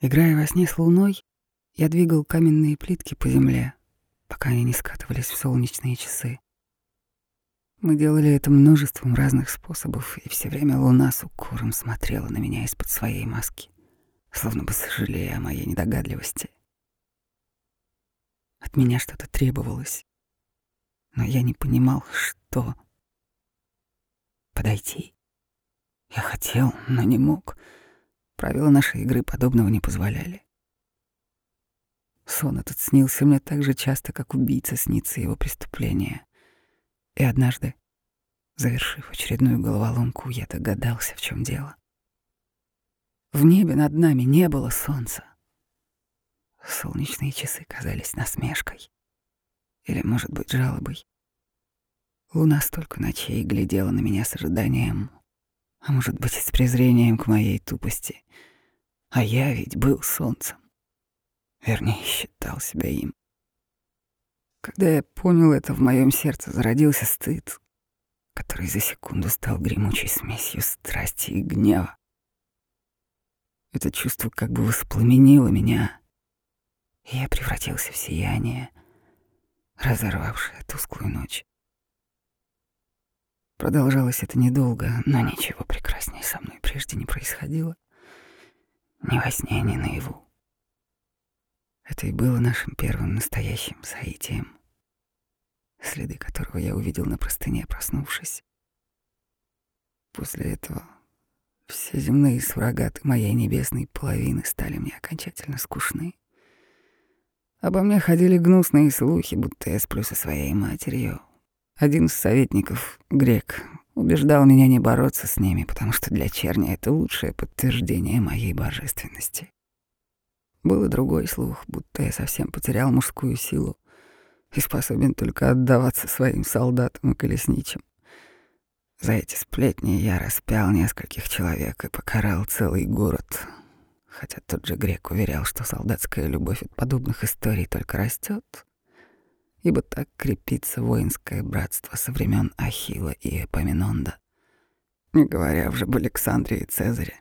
Играя во сне с луной, я двигал каменные плитки по земле, пока они не скатывались в солнечные часы. Мы делали это множеством разных способов, и все время луна с укором смотрела на меня из-под своей маски, словно бы сожалея о моей недогадливости. От меня что-то требовалось, но я не понимал, что. Подойти. Я хотел, но не мог. Правила нашей игры подобного не позволяли. Сон этот снился мне так же часто, как убийца снится его преступления. И однажды, завершив очередную головоломку, я догадался, в чем дело. В небе над нами не было солнца. Солнечные часы казались насмешкой. Или, может быть, жалобой. Луна столько ночей глядела на меня с ожиданием, а может быть, с презрением к моей тупости. А я ведь был солнцем. Вернее, считал себя им. Когда я понял это, в моем сердце зародился стыд, который за секунду стал гремучей смесью страсти и гнева. Это чувство как бы воспламенило меня, и я превратился в сияние, разорвавшее тусклую ночь. Продолжалось это недолго, но ничего прекраснее со мной прежде не происходило. Ни во сне, ни наяву. Это и было нашим первым настоящим соитием, следы которого я увидел на простыне, проснувшись. После этого все земные суррогаты моей небесной половины стали мне окончательно скучны. Обо мне ходили гнусные слухи, будто я сплю со своей матерью, один из советников, грек, убеждал меня не бороться с ними, потому что для черни это лучшее подтверждение моей божественности. Был и другой слух, будто я совсем потерял мужскую силу и способен только отдаваться своим солдатам и колесничим. За эти сплетни я распял нескольких человек и покарал целый город, хотя тот же грек уверял, что солдатская любовь от подобных историй только растет ибо так крепится воинское братство со времен Ахила и Эпоминонда, не говоря уже об Александре и Цезаре.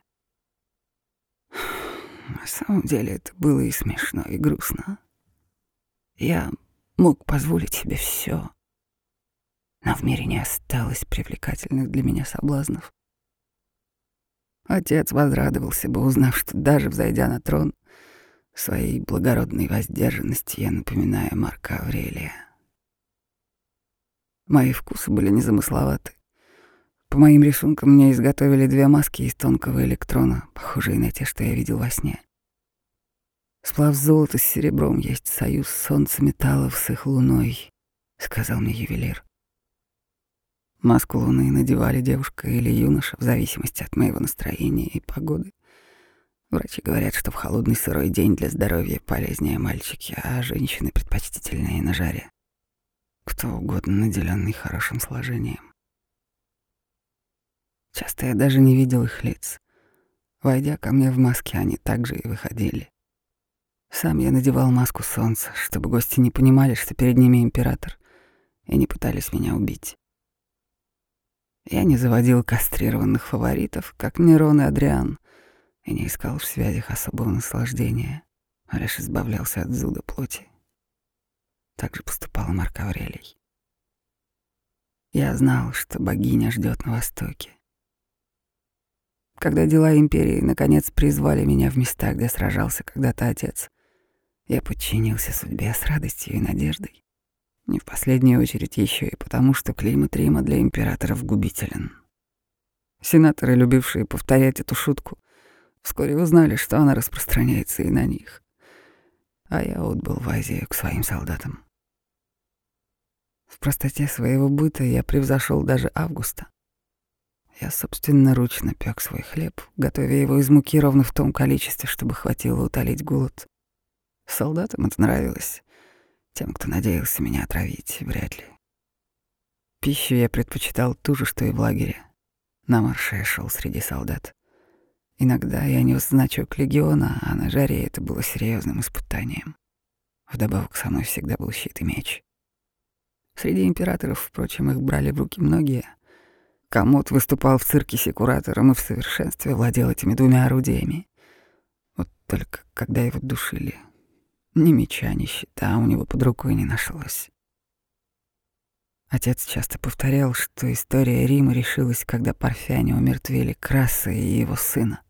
На самом деле это было и смешно, и грустно. Я мог позволить себе все, но в мире не осталось привлекательных для меня соблазнов. Отец возрадовался бы, узнав, что даже взойдя на трон — Своей благородной воздержанности я напоминаю Марка Аврелия. Мои вкусы были незамысловаты. По моим рисункам мне изготовили две маски из тонкого электрона, похожие на те, что я видел во сне. Сплав золота с серебром есть союз солнца металлов с их луной, сказал мне ювелир. Маску луны надевали девушка или юноша в зависимости от моего настроения и погоды. Врачи говорят, что в холодный сырой день для здоровья полезнее мальчики, а женщины предпочтительнее на жаре. Кто угодно наделенный хорошим сложением. Часто я даже не видел их лиц. Войдя ко мне в маске, они также и выходили. Сам я надевал маску солнца, чтобы гости не понимали, что перед ними император, и не пытались меня убить. Я не заводил кастрированных фаворитов, как Нерон и Адриан, и не искал в связях особого наслаждения, а лишь избавлялся от зуда плоти. Так же поступал Марк Аврелий. Я знал, что богиня ждет на востоке. Когда дела империи наконец призвали меня в места, где сражался когда-то отец, я подчинился судьбе с радостью и надеждой. Не в последнюю очередь еще и потому, что климат Рима для императоров губителен. Сенаторы, любившие повторять эту шутку, Вскоре узнали, что она распространяется и на них. А я отбыл в Азию к своим солдатам. В простоте своего быта я превзошел даже Августа. Я собственноручно пек свой хлеб, готовя его из муки ровно в том количестве, чтобы хватило утолить голод. Солдатам это нравилось. Тем, кто надеялся меня отравить, вряд ли. Пищу я предпочитал ту же, что и в лагере. На марше шел среди солдат. Иногда я нес значок легиона, а на жаре это было серьезным испытанием. Вдобавок со мной всегда был щит и меч. Среди императоров, впрочем, их брали в руки многие. Комод выступал в цирке секуратором и в совершенстве владел этими двумя орудиями. Вот только когда его душили. Ни меча, ни щита у него под рукой не нашлось. Отец часто повторял, что история Рима решилась, когда парфяне умертвили Краса и его сына.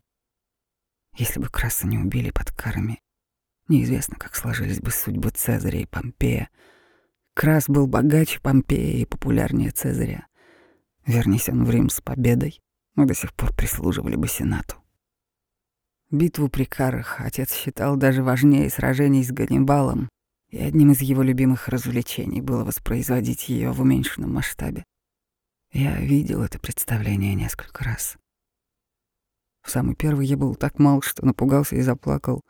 Если бы Краса не убили под карами, неизвестно, как сложились бы судьбы Цезаря и Помпея. Крас был богаче Помпея и популярнее Цезаря. Вернись он в Рим с победой, мы до сих пор прислуживали бы Сенату. Битву при Карах отец считал даже важнее сражений с Ганнибалом, и одним из его любимых развлечений было воспроизводить ее в уменьшенном масштабе. Я видел это представление несколько раз. В самый первый я был так мал, что напугался и заплакал.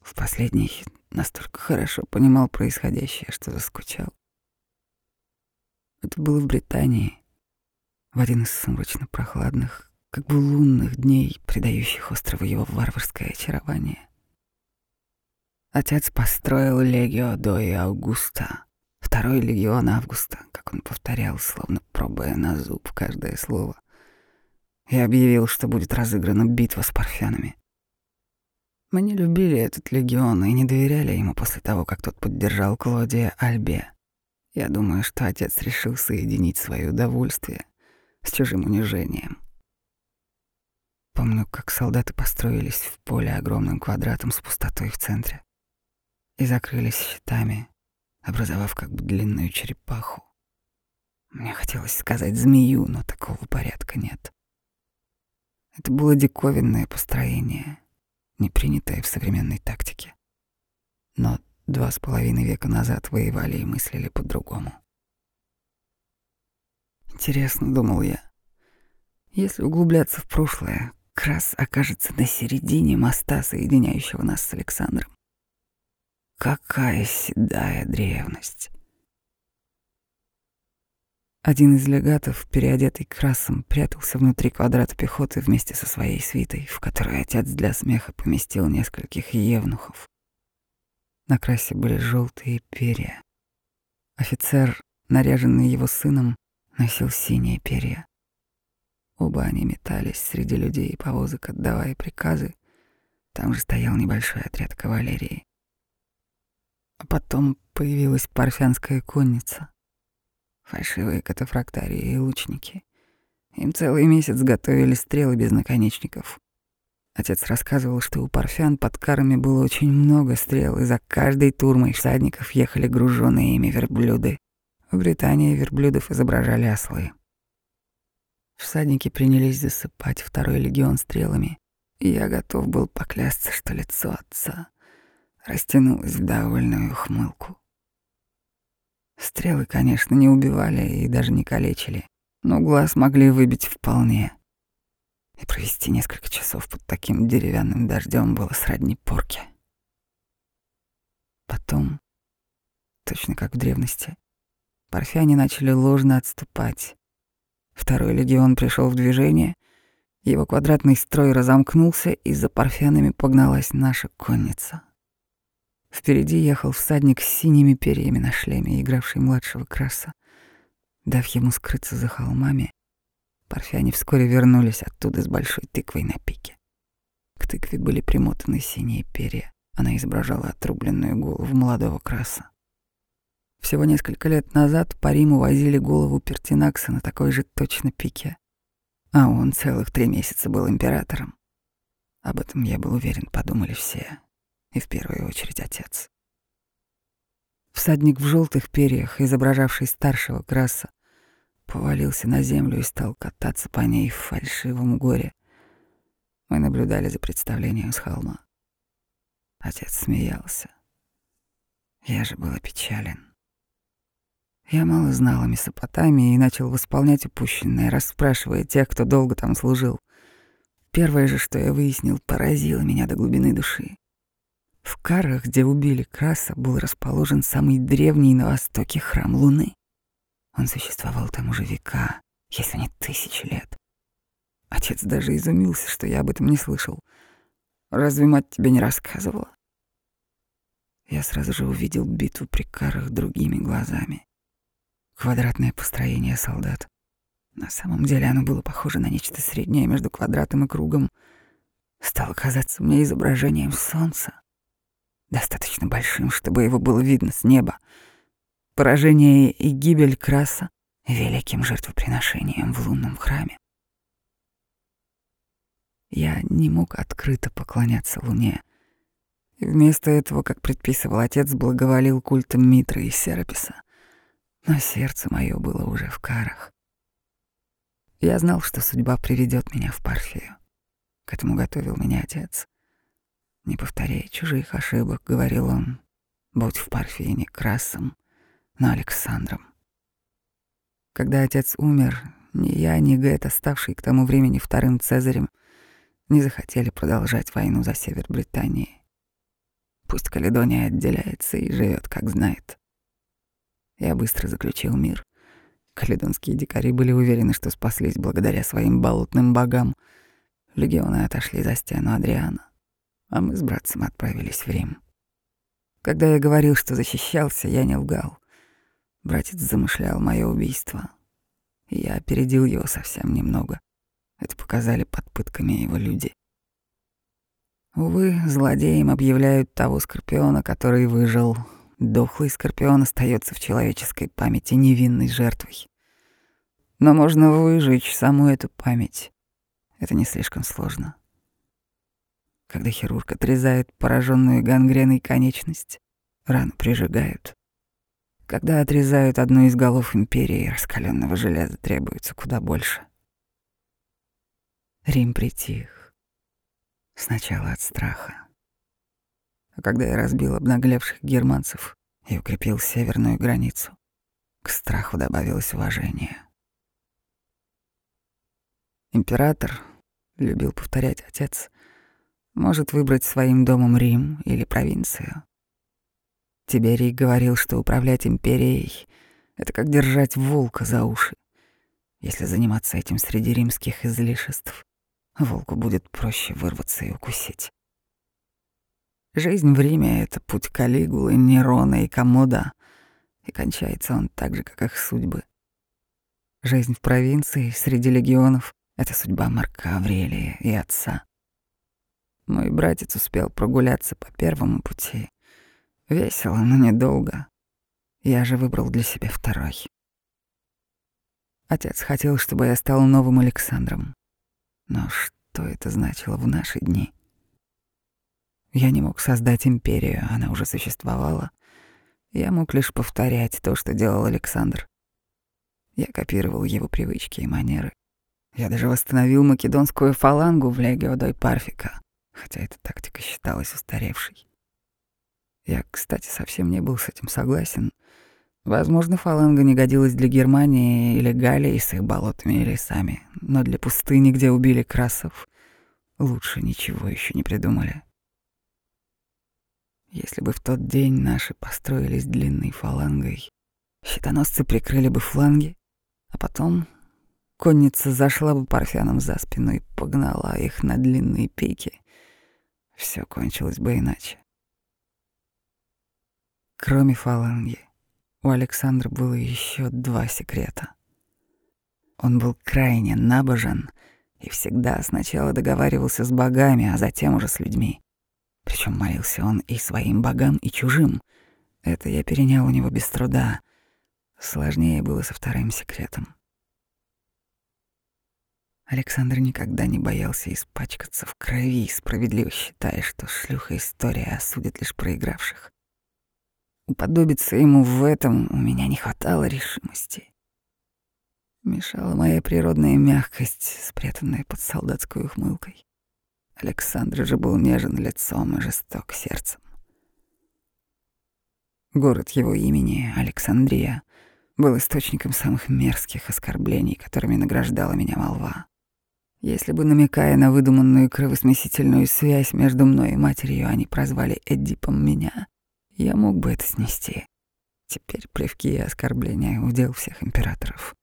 В последний настолько хорошо понимал происходящее, что заскучал. Это было в Британии, в один из сумрачно-прохладных, как бы лунных дней, придающих острову его варварское очарование. Отец построил легио Дои Аугуста, второй легион Августа, как он повторял, словно пробуя на зуб каждое слово, и объявил, что будет разыграна битва с парфянами. Мы не любили этот легион и не доверяли ему после того, как тот поддержал Клодия Альбе. Я думаю, что отец решил соединить свое удовольствие с чужим унижением. Помню, как солдаты построились в поле огромным квадратом с пустотой в центре и закрылись щитами, образовав как бы длинную черепаху. Мне хотелось сказать змею, но такого порядка нет. Это было диковинное построение, не принятое в современной тактике. Но два с половиной века назад воевали и мыслили по-другому. Интересно, думал я, если углубляться в прошлое, Крас окажется на середине моста, соединяющего нас с Александром. Какая седая древность. Один из легатов, переодетый красом, прятался внутри квадрата пехоты вместе со своей свитой, в которой отец для смеха поместил нескольких евнухов. На красе были желтые перья. Офицер, наряженный его сыном, носил синие перья. Оба они метались среди людей и повозок, отдавая приказы. Там же стоял небольшой отряд кавалерии. А потом появилась парфянская конница. Фальшивые катафрактарии и лучники. Им целый месяц готовили стрелы без наконечников. Отец рассказывал, что у парфян под карами было очень много стрел, и за каждой турмой всадников ехали груженные ими верблюды. В Британии верблюдов изображали ослы. Всадники принялись засыпать второй легион стрелами, и я готов был поклясться, что лицо отца растянулась в довольную ухмылку. Стрелы, конечно, не убивали и даже не калечили, но глаз могли выбить вполне. И провести несколько часов под таким деревянным дождем было сродни порке. Потом, точно как в древности, парфяне начали ложно отступать. Второй легион пришел в движение, его квадратный строй разомкнулся, и за парфянами погналась наша конница. Впереди ехал всадник с синими перьями на шлеме, игравший младшего краса. Дав ему скрыться за холмами, парфяне вскоре вернулись оттуда с большой тыквой на пике. К тыкве были примотаны синие перья. Она изображала отрубленную голову молодого краса. Всего несколько лет назад по Риму возили голову Пертинакса на такой же точно пике, а он целых три месяца был императором. Об этом, я был уверен, подумали все и в первую очередь отец. Всадник в желтых перьях, изображавший старшего краса, повалился на землю и стал кататься по ней в фальшивом горе. Мы наблюдали за представлением с холма. Отец смеялся. Я же был опечален. Я мало знал о Месопотамии и начал восполнять упущенное, расспрашивая тех, кто долго там служил. Первое же, что я выяснил, поразило меня до глубины души. В Карах, где убили Краса, был расположен самый древний на востоке храм Луны. Он существовал там уже века, если не тысячи лет. Отец даже изумился, что я об этом не слышал. Разве мать тебе не рассказывала? Я сразу же увидел битву при Карах другими глазами. Квадратное построение солдат. На самом деле оно было похоже на нечто среднее между квадратом и кругом. стало казаться мне изображением солнца, достаточно большим, чтобы его было видно с неба. Поражение и гибель краса — великим жертвоприношением в лунном храме. Я не мог открыто поклоняться Луне. И вместо этого, как предписывал отец, благоволил культом Митры и Сераписа. Но сердце мое было уже в карах. Я знал, что судьба приведет меня в Парфию. К этому готовил меня отец. «Не повторяй чужих ошибок», — говорил он. «Будь в Парфии не Красом, но Александром». Когда отец умер, ни я, ни Гэт, оставший к тому времени вторым Цезарем, не захотели продолжать войну за север Британии. Пусть Каледония отделяется и живет, как знает. Я быстро заключил мир. Каледонские дикари были уверены, что спаслись благодаря своим болотным богам. Легионы отошли за стену Адриана, а мы с братцем отправились в Рим. Когда я говорил, что защищался, я не лгал. Братец замышлял мое убийство, и я опередил его совсем немного. Это показали под пытками его люди. Увы, злодеям объявляют того скорпиона, который выжил, Дохлый скорпион остается в человеческой памяти невинной жертвой. Но можно выжечь саму эту память. Это не слишком сложно. Когда хирург отрезает пораженную гангреной конечность, рану прижигают. Когда отрезают одну из голов империи, раскаленного железа требуется куда больше. Рим притих. Сначала от страха. А когда я разбил обнаглевших германцев и укрепил северную границу, к страху добавилось уважение. Император, любил повторять отец, может выбрать своим домом Рим или провинцию. Тиберий говорил, что управлять империей — это как держать волка за уши. Если заниматься этим среди римских излишеств, волку будет проще вырваться и укусить. Жизнь в Риме — это путь Калигулы, Нерона и Комода, и кончается он так же, как их судьбы. Жизнь в провинции, среди легионов — это судьба Марка Аврелия и отца. Мой братец успел прогуляться по первому пути. Весело, но недолго. Я же выбрал для себя второй. Отец хотел, чтобы я стал новым Александром. Но что это значило в наши дни? Я не мог создать империю, она уже существовала. Я мог лишь повторять то, что делал Александр. Я копировал его привычки и манеры. Я даже восстановил македонскую фалангу в Легио Дой Парфика, хотя эта тактика считалась устаревшей. Я, кстати, совсем не был с этим согласен. Возможно, фаланга не годилась для Германии или Галлии с их болотами и лесами, но для пустыни, где убили красов, лучше ничего еще не придумали. Если бы в тот день наши построились длинной фалангой, щитоносцы прикрыли бы фланги, а потом конница зашла бы парфянам за спину и погнала их на длинные пики, все кончилось бы иначе. Кроме фаланги, у Александра было еще два секрета. Он был крайне набожен и всегда сначала договаривался с богами, а затем уже с людьми. Причем молился он и своим богам, и чужим. Это я перенял у него без труда. Сложнее было со вторым секретом. Александр никогда не боялся испачкаться в крови, справедливо считая, что шлюха история осудит лишь проигравших. Уподобиться ему в этом у меня не хватало решимости. Мешала моя природная мягкость, спрятанная под солдатской ухмылкой. Александр же был нежен лицом и жесток сердцем. Город его имени, Александрия, был источником самых мерзких оскорблений, которыми награждала меня молва. Если бы, намекая на выдуманную кровосмесительную связь между мной и матерью, они прозвали Эдипом меня, я мог бы это снести. Теперь плевки и оскорбления — удел всех императоров.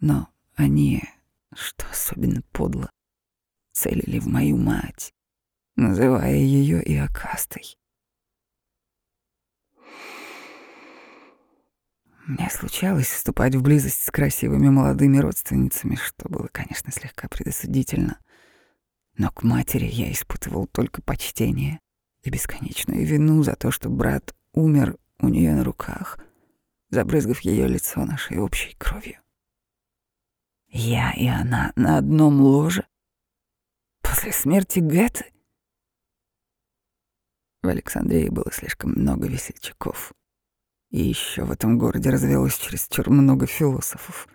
Но они, что особенно подло, целили в мою мать, называя ее и Мне случалось вступать в близость с красивыми молодыми родственницами, что было, конечно, слегка предосудительно. Но к матери я испытывал только почтение и бесконечную вину за то, что брат умер у нее на руках, забрызгав ее лицо нашей общей кровью. Я и она на одном ложе после смерти Гэты. В Александрии было слишком много весельчаков. И еще в этом городе развелось чересчур много философов.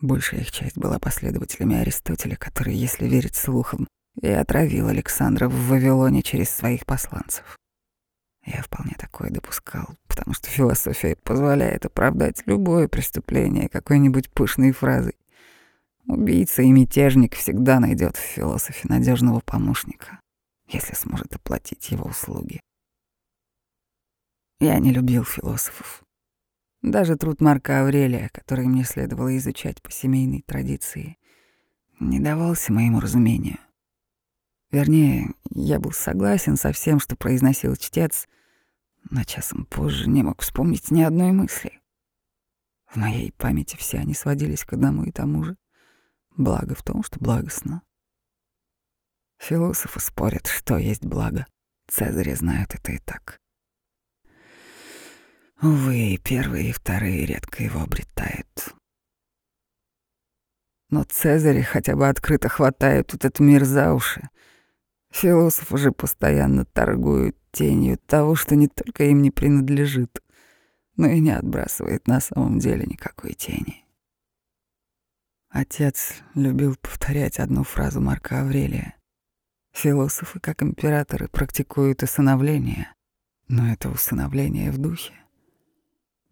Большая их часть была последователями Аристотеля, который, если верить слухам, и отравил Александра в Вавилоне через своих посланцев. Я вполне такое допускал, потому что философия позволяет оправдать любое преступление какой-нибудь пышной фразой. Убийца и мятежник всегда найдет в философе надежного помощника, если сможет оплатить его услуги. Я не любил философов. Даже труд Марка Аврелия, который мне следовало изучать по семейной традиции, не давался моему разумению. Вернее, я был согласен со всем, что произносил чтец, но часом позже не мог вспомнить ни одной мысли. В моей памяти все они сводились к одному и тому же. Благо в том, что благостно. Философы спорят, что есть благо. Цезари знают это и так. Увы, первые и вторые редко его обретают. Но Цезари хотя бы открыто хватают этот мир за уши. Философы же постоянно торгуют тенью того, что не только им не принадлежит, но и не отбрасывает на самом деле никакой тени. Отец любил повторять одну фразу Марка Аврелия. Философы, как императоры, практикуют усыновление, но это усыновление в духе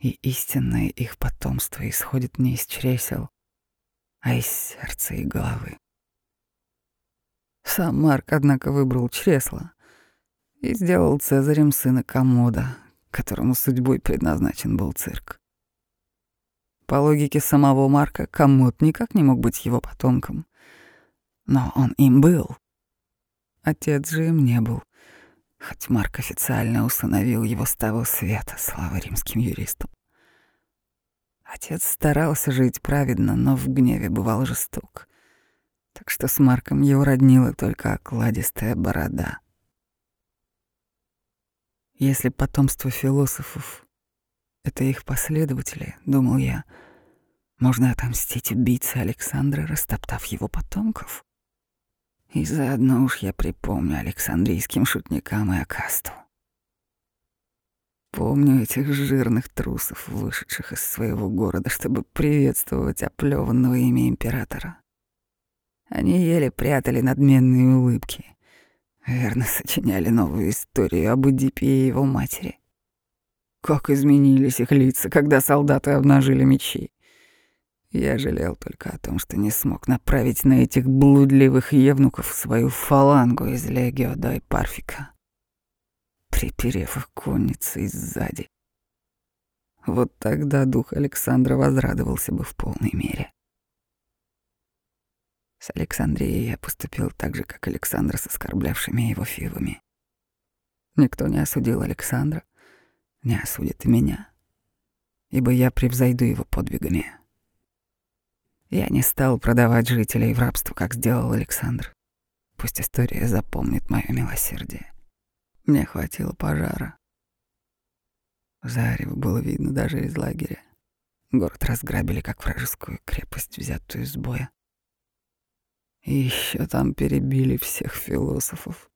и истинное их потомство исходит не из чресел, а из сердца и головы. Сам Марк, однако, выбрал чресло и сделал Цезарем сына Комода, которому судьбой предназначен был цирк. По логике самого Марка, Комод никак не мог быть его потомком, но он им был. Отец же им не был. Хоть Марк официально установил его с того света, слава римским юристам. Отец старался жить праведно, но в гневе бывал жесток. Так что с Марком его роднила только окладистая борода. Если потомство философов — это их последователи, думал я, можно отомстить убийце Александра, растоптав его потомков. И заодно уж я припомню Александрийским шутникам и Акасту. Помню этих жирных трусов, вышедших из своего города, чтобы приветствовать оплеванного ими императора. Они еле прятали надменные улыбки. Верно, сочиняли новую историю об Эдипе и его матери. Как изменились их лица, когда солдаты обнажили мечи. Я жалел только о том, что не смог направить на этих блудливых евнуков свою фалангу из Легио Дай Парфика, приперев их конницей сзади. Вот тогда дух Александра возрадовался бы в полной мере. С Александрией я поступил так же, как Александр с оскорблявшими его фивами. Никто не осудил Александра, не осудит и меня, ибо я превзойду его подвигами. Я не стал продавать жителей в рабство, как сделал Александр. Пусть история запомнит мое милосердие. Мне хватило пожара. Зарево было видно даже из лагеря. Город разграбили, как вражескую крепость, взятую с боя. И еще там перебили всех философов.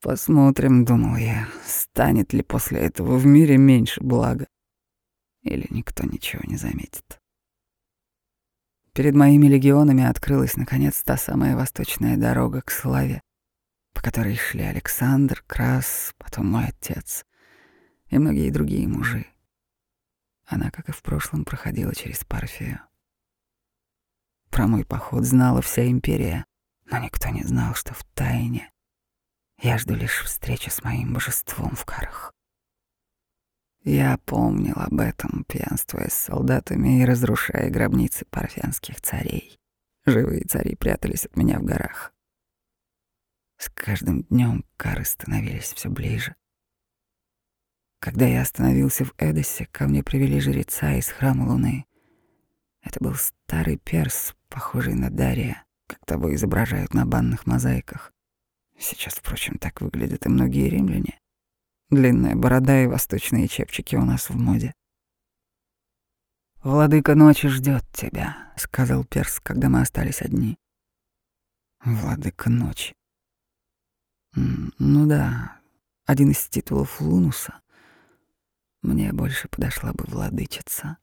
Посмотрим, думал я, станет ли после этого в мире меньше блага. Или никто ничего не заметит. Перед моими легионами открылась наконец та самая восточная дорога к славе, по которой шли Александр, Крас, потом мой отец и многие другие мужи. Она, как и в прошлом, проходила через Парфию. Про мой поход знала вся империя, но никто не знал, что в тайне я жду лишь встречи с моим божеством в карах. Я помнил об этом, пьянствуя с солдатами и разрушая гробницы парфянских царей. Живые цари прятались от меня в горах. С каждым днем кары становились все ближе. Когда я остановился в Эдосе, ко мне привели жреца из храма Луны. Это был старый перс, похожий на Дария, как того изображают на банных мозаиках. Сейчас, впрочем, так выглядят и многие римляне. Длинная борода и восточные чепчики у нас в моде. «Владыка ночи ждет тебя», — сказал Перс, когда мы остались одни. «Владыка ночи». Ну да, один из титулов Лунуса. Мне больше подошла бы владычица.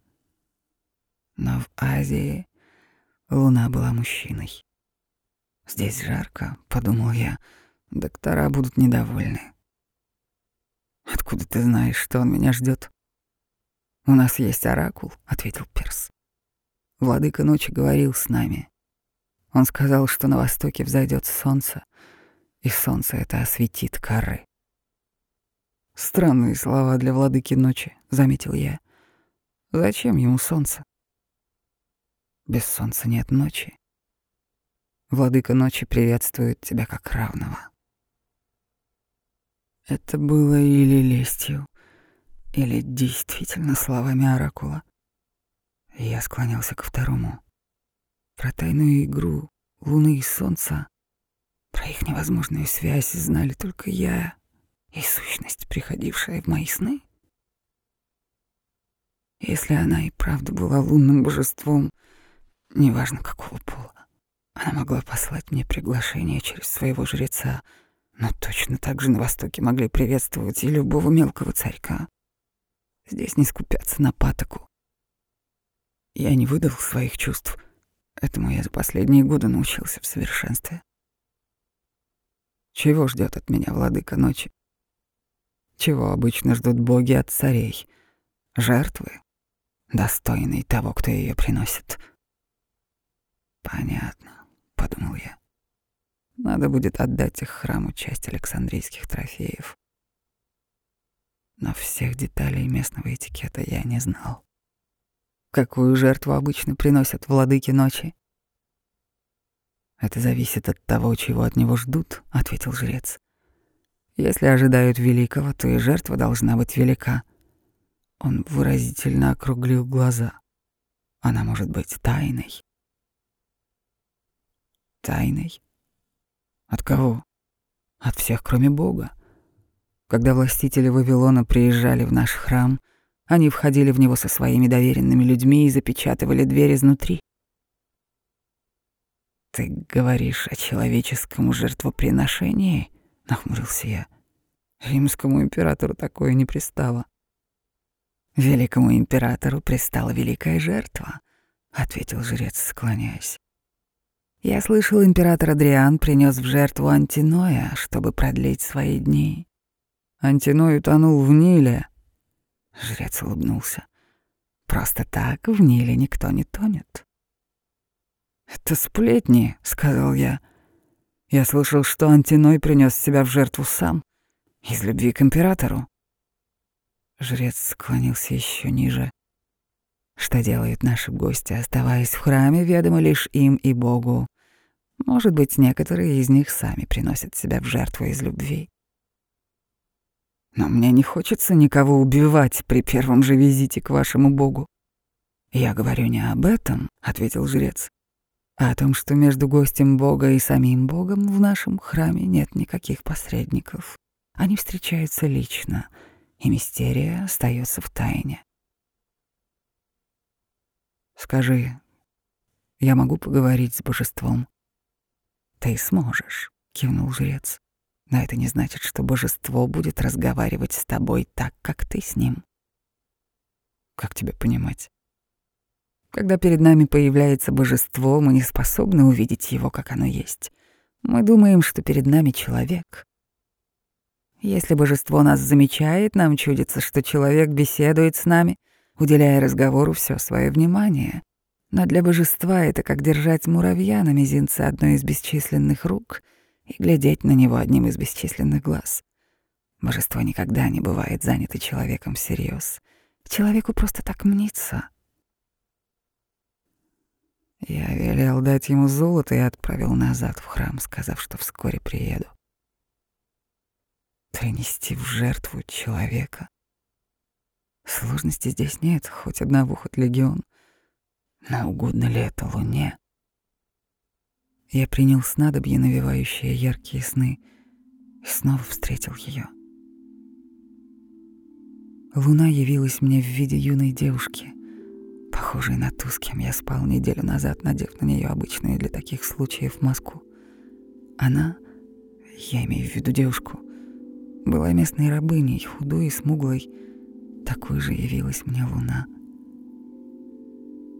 Но в Азии луна была мужчиной. Здесь жарко, подумал я. Доктора будут недовольны. Откуда ты знаешь, что он меня ждет? У нас есть оракул, ответил Перс. Владыка ночи говорил с нами. Он сказал, что на востоке взойдет солнце, и солнце это осветит коры. Странные слова для владыки ночи, заметил я. Зачем ему солнце? Без солнца нет ночи. Владыка ночи приветствует тебя как равного. Это было или лестью, или действительно словами оракула. Я склонялся к второму. Про тайную игру луны и солнца, про их невозможную связь знали только я и сущность, приходившая в мои сны. Если она и правда была лунным божеством, неважно какого пола, она могла послать мне приглашение через своего жреца — но точно так же на Востоке могли приветствовать и любого мелкого царька. Здесь не скупятся на патоку. Я не выдал своих чувств. Этому я за последние годы научился в совершенстве. Чего ждет от меня владыка ночи? Чего обычно ждут боги от царей? Жертвы, достойной того, кто ее приносит. Понятно. Надо будет отдать их храму часть Александрийских трофеев. Но всех деталей местного этикета я не знал. Какую жертву обычно приносят владыки ночи? Это зависит от того, чего от него ждут, ответил жрец. Если ожидают великого, то и жертва должна быть велика. Он выразительно округлил глаза. Она может быть тайной. Тайной? От кого? От всех, кроме Бога. Когда властители Вавилона приезжали в наш храм, они входили в него со своими доверенными людьми и запечатывали дверь изнутри. «Ты говоришь о человеческом жертвоприношении?» — нахмурился я. «Римскому императору такое не пристало». «Великому императору пристала великая жертва», — ответил жрец, склоняясь. Я слышал, император Адриан принес в жертву Антиноя, чтобы продлить свои дни. Антиной утонул в Ниле. Жрец улыбнулся. Просто так в Ниле никто не тонет. «Это сплетни», — сказал я. «Я слышал, что Антиной принес себя в жертву сам, из любви к императору». Жрец склонился еще ниже. Что делают наши гости, оставаясь в храме, ведомо лишь им и Богу. Может быть, некоторые из них сами приносят себя в жертву из любви. Но мне не хочется никого убивать при первом же визите к вашему богу. Я говорю не об этом, ответил жрец, а о том, что между гостем бога и самим богом в нашем храме нет никаких посредников. Они встречаются лично, и мистерия остается в тайне. Скажи, я могу поговорить с божеством? «Ты сможешь», — кивнул жрец. «Но это не значит, что божество будет разговаривать с тобой так, как ты с ним». «Как тебя понимать?» Когда перед нами появляется божество, мы не способны увидеть его, как оно есть. Мы думаем, что перед нами человек. Если божество нас замечает, нам чудится, что человек беседует с нами, уделяя разговору все свое внимание. Но для божества это как держать муравья на мизинце одной из бесчисленных рук и глядеть на него одним из бесчисленных глаз. Божество никогда не бывает занято человеком всерьез. Человеку просто так мнится. Я велел дать ему золото и отправил назад в храм, сказав, что вскоре приеду. Принести в жертву человека. Сложности здесь нет, хоть одного, хоть легион — но угодно ли это Луне? Я принял снадобье, навевающее яркие сны, и снова встретил ее. Луна явилась мне в виде юной девушки, похожей на ту, с кем я спал неделю назад, надев на нее обычную для таких случаев маску. Она, я имею в виду девушку, была местной рабыней, худой и смуглой. Такой же явилась мне луна.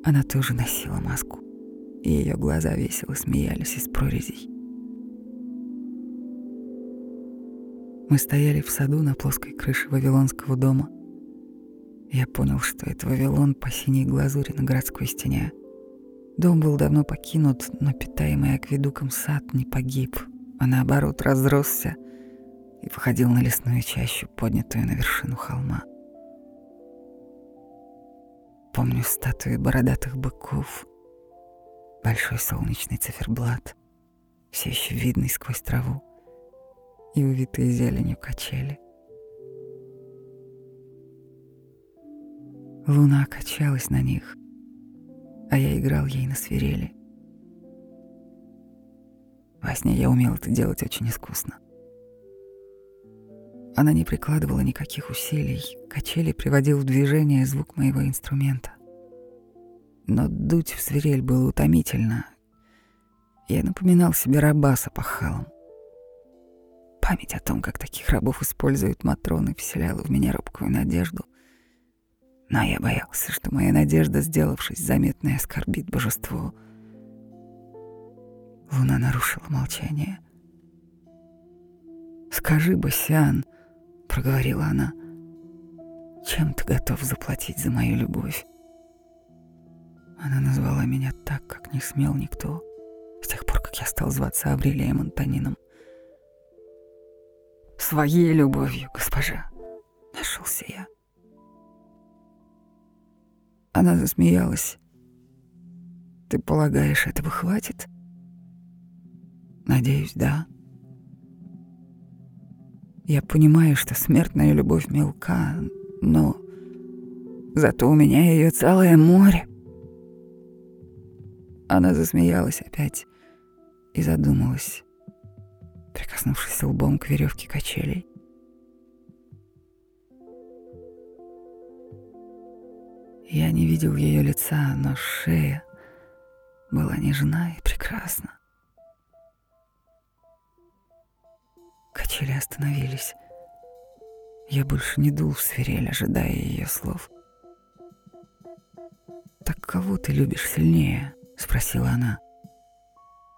Она тоже носила маску, и ее глаза весело смеялись из прорезей. Мы стояли в саду на плоской крыше Вавилонского дома. Я понял, что это Вавилон по синей глазури на городской стене. Дом был давно покинут, но питаемый акведуком сад не погиб, а наоборот разросся и походил на лесную чащу, поднятую на вершину холма. Помню статуи бородатых быков, большой солнечный циферблат, все еще видный сквозь траву, и увитые зеленью качели. Луна качалась на них, а я играл ей на свирели. Во сне я умел это делать очень искусно. Она не прикладывала никаких усилий, качели приводил в движение звук моего инструмента. Но дуть в свирель было утомительно. Я напоминал себе раба с опахалом. Память о том, как таких рабов используют матроны, вселяла в меня робкую надежду. Но я боялся, что моя надежда, сделавшись заметной, оскорбит божество. Луна нарушила молчание. «Скажи, Басян», — проговорила она, — «чем ты готов заплатить за мою любовь?» Она назвала меня так, как не смел никто, с тех пор, как я стал зваться Аврелием Антонином. Своей любовью, госпожа. Нашелся я. Она засмеялась. Ты полагаешь, этого хватит? Надеюсь, да. Я понимаю, что смертная любовь мелка, но зато у меня ее целое море. Она засмеялась опять и задумалась прикоснувшись лбом к веревке качелей. Я не видел ее лица, но шея была нежна и прекрасна. Качели остановились. Я больше не дул в свирель, ожидая ее слов. «Так кого ты любишь сильнее?» — спросила она.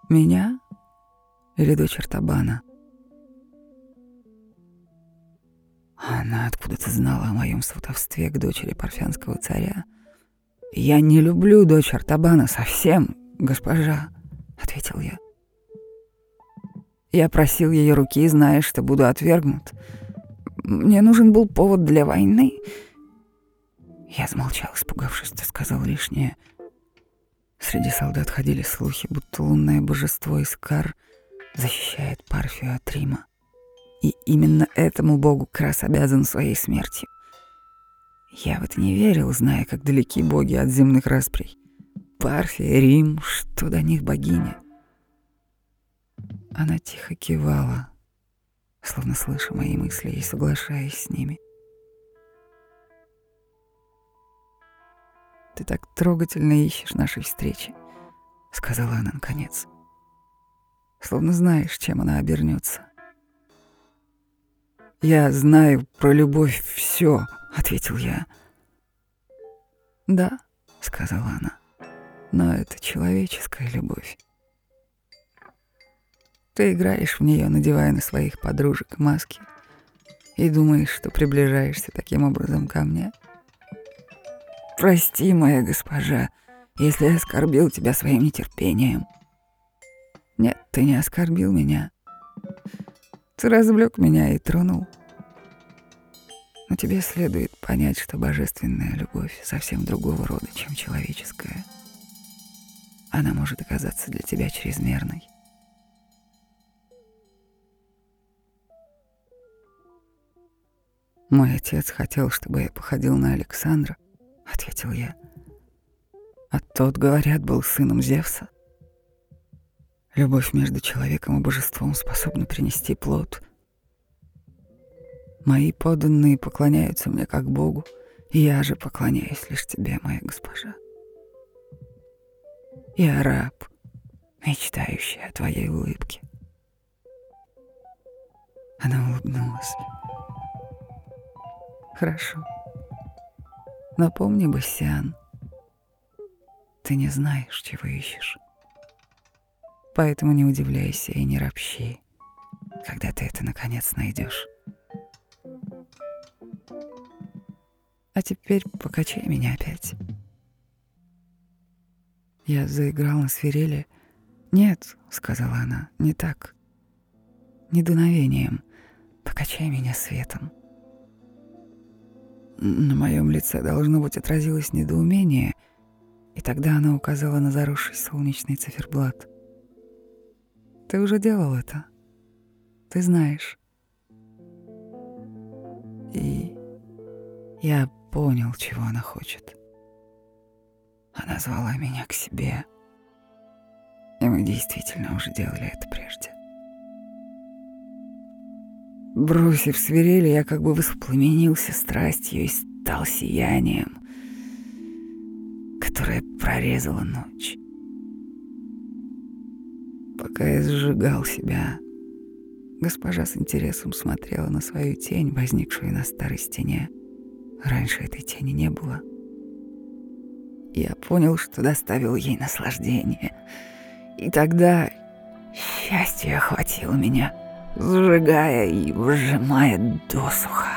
«Меня или дочь Артабана. Она откуда-то знала о моем сватовстве к дочери парфянского царя. «Я не люблю дочь Артабана совсем, госпожа», — ответил я. Я просил ее руки, зная, что буду отвергнут. Мне нужен был повод для войны. Я замолчал, испугавшись, что сказал лишнее. Среди солдат ходили слухи, будто лунное божество Искар — защищает Парфию от Рима. И именно этому богу Крас обязан своей смертью. Я в это не верил, зная, как далеки боги от земных расприй. Парфия, Рим, что до них богиня. Она тихо кивала, словно слыша мои мысли и соглашаясь с ними. «Ты так трогательно ищешь нашей встречи», — сказала она наконец. — словно знаешь, чем она обернется. «Я знаю про любовь все», — ответил я. «Да», — сказала она, — «но это человеческая любовь. Ты играешь в нее, надевая на своих подружек маски, и думаешь, что приближаешься таким образом ко мне. Прости, моя госпожа, если я оскорбил тебя своим нетерпением». Нет, ты не оскорбил меня. Ты развлек меня и тронул. Но тебе следует понять, что божественная любовь совсем другого рода, чем человеческая. Она может оказаться для тебя чрезмерной. Мой отец хотел, чтобы я походил на Александра, ответил я. А тот, говорят, был сыном Зевса. Любовь между человеком и божеством способна принести плод. Мои подданные поклоняются мне как Богу, и я же поклоняюсь лишь тебе, моя госпожа. Я раб, мечтающий о твоей улыбке. Она улыбнулась. Хорошо. Напомни, Бассиан, ты не знаешь, чего ищешь. Поэтому не удивляйся и не ропщи, когда ты это наконец найдешь. А теперь покачай меня опять. Я заиграл на свирели. Нет, сказала она, не так. Не дуновением. Покачай меня светом. На моем лице должно быть отразилось недоумение, и тогда она указала на заросший солнечный циферблат. Ты уже делал это. Ты знаешь. И я понял, чего она хочет. Она звала меня к себе, и мы действительно уже делали это прежде. Бросив свирели, я как бы воспламенился страстью и стал сиянием, которое прорезало ночь. Пока я сжигал себя, госпожа с интересом смотрела на свою тень, возникшую на старой стене. Раньше этой тени не было. Я понял, что доставил ей наслаждение. И тогда счастье охватило меня — сжигая и выжимая досуха.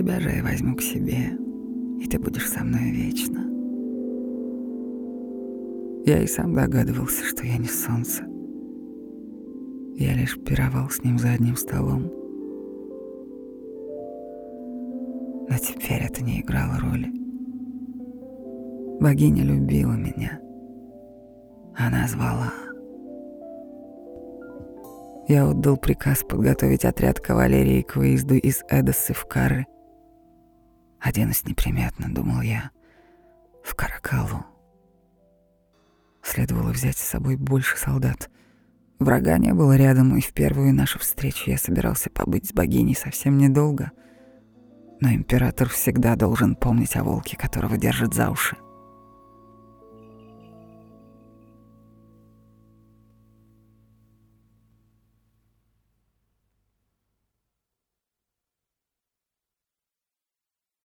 Тебя же я возьму к себе, и ты будешь со мной вечно». Я и сам догадывался, что я не солнце. Я лишь пировал с ним за одним столом. Но теперь это не играло роли. Богиня любила меня. Она звала. Я отдал приказ подготовить отряд кавалерии к выезду из Эдессы в Кары. Оденусь неприметно, думал я, в Каракалу. Следовало взять с собой больше солдат. Врага не было рядом, и в первую нашу встречу я собирался побыть с богиней совсем недолго. Но император всегда должен помнить о волке, которого держит за уши.